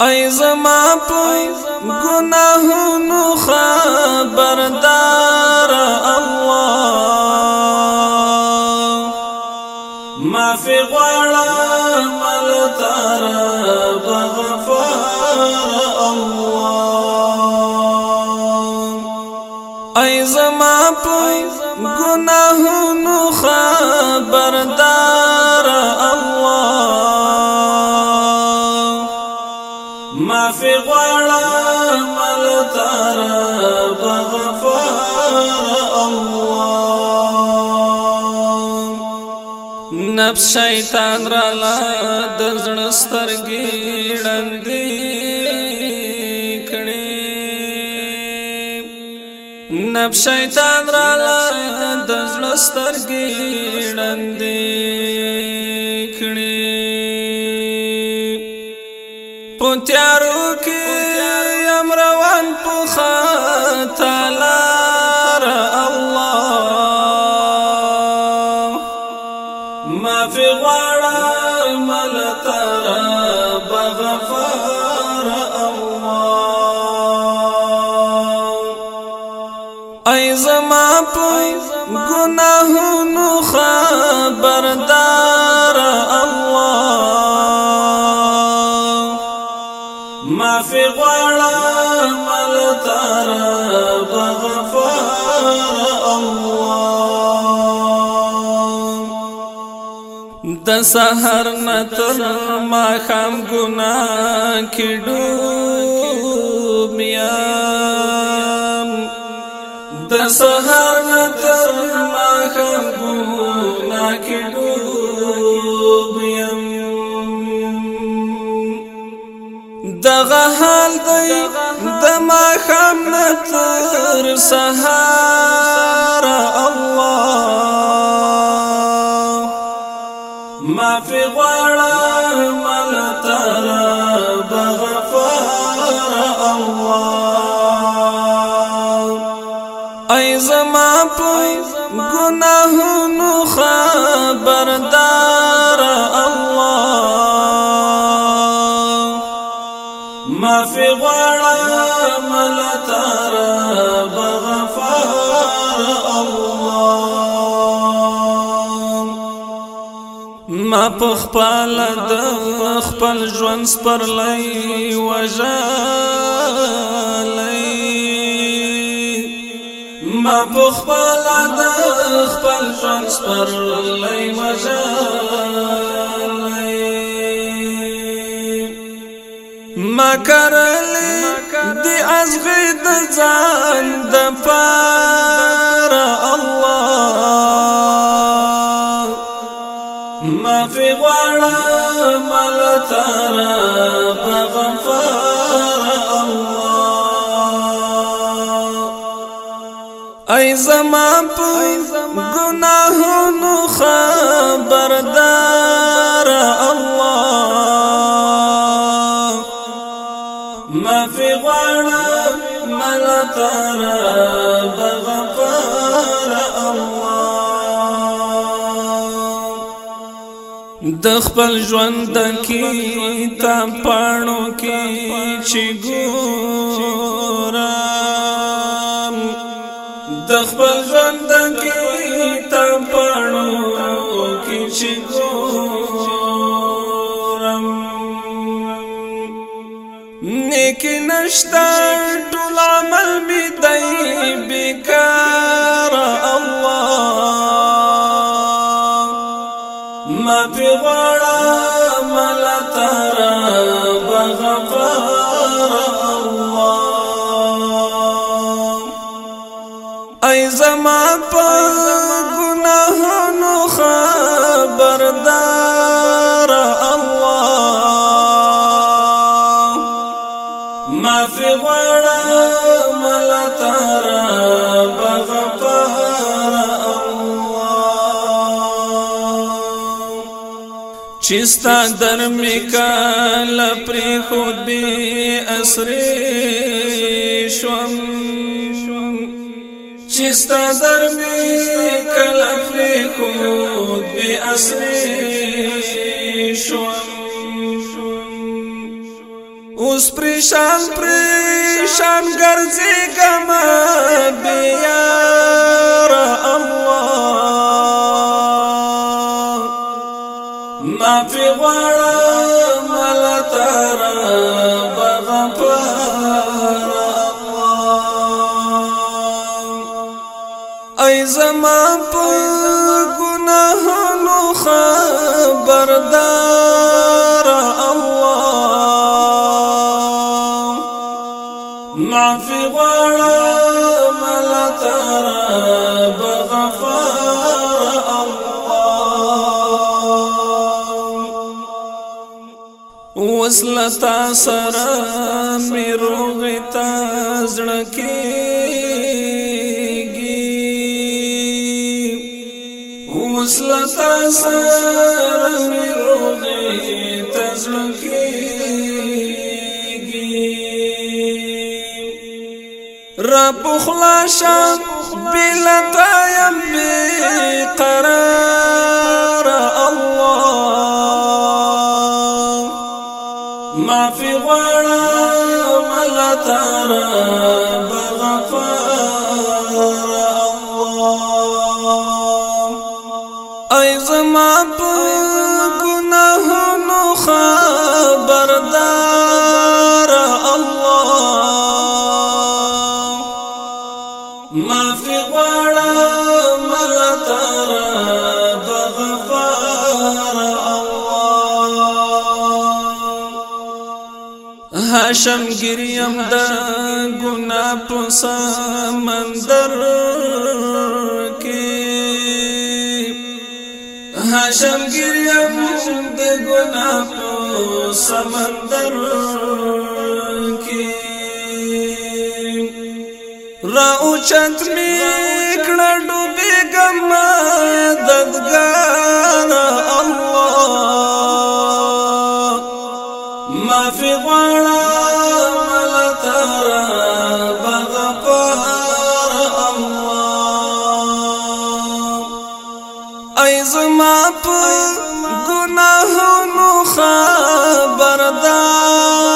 ای زما په گناهونو خبردار الله معفي غواړه ملتار بغفار الله ای زما په گناهونو خبردار معافی غواړه ملتار بغفار الله نفس شیطان را لا درځن سترګې ړندې کړې نفس شیطان را لا درځن سترګې ړندې پتیارو کې یم روان په خطلار الله ما في غوار ملتر بغفار معافی غواړم ملتر بغفار الله د سحر نتر ما خام ګنا کډو میام د سحر نتر ما خام ګنا کډو میام دغه حال دی د ما خام تر سهار مافی غواړه ملتار بغفار الله ما په خپل د خپل ژوند پر لای وجالای ما په خپل د خپل ژوند پر لای وجالای مکرلی دی از غید زان دفار پار الله فی غواړه مل تر بغفار الله ای زمان پو ګناهونو خبردار د خپل ژوند کې تا پاڼو کې چې ګورم د خپل ژوند کې تا پاڼو کې چې ګورم نیک نشتا ټول عمل می دی بیکار غواړه ملتره بغفاره چستا در میکال پری خود بی اسری شوم چستا در میکال پری خود بی اسری شوم اوس پریشان پریشان ګرځي ګما بیا را ما فی غوارا ملتارا وسلتا سرا می روغتا زړکیږي وسلتا سرا می روغتا زړکیږي رب خلاص بلا تایم بقرار معفي غرا ملا تارا بغفار الله ای زما په ګناهونو دار حشم گریم د ګنا په سمندر کې حشم گریم د ګنا په سمندر کې را او چت می کړه ډوبې ګم د ای زما په گناهونو خبردار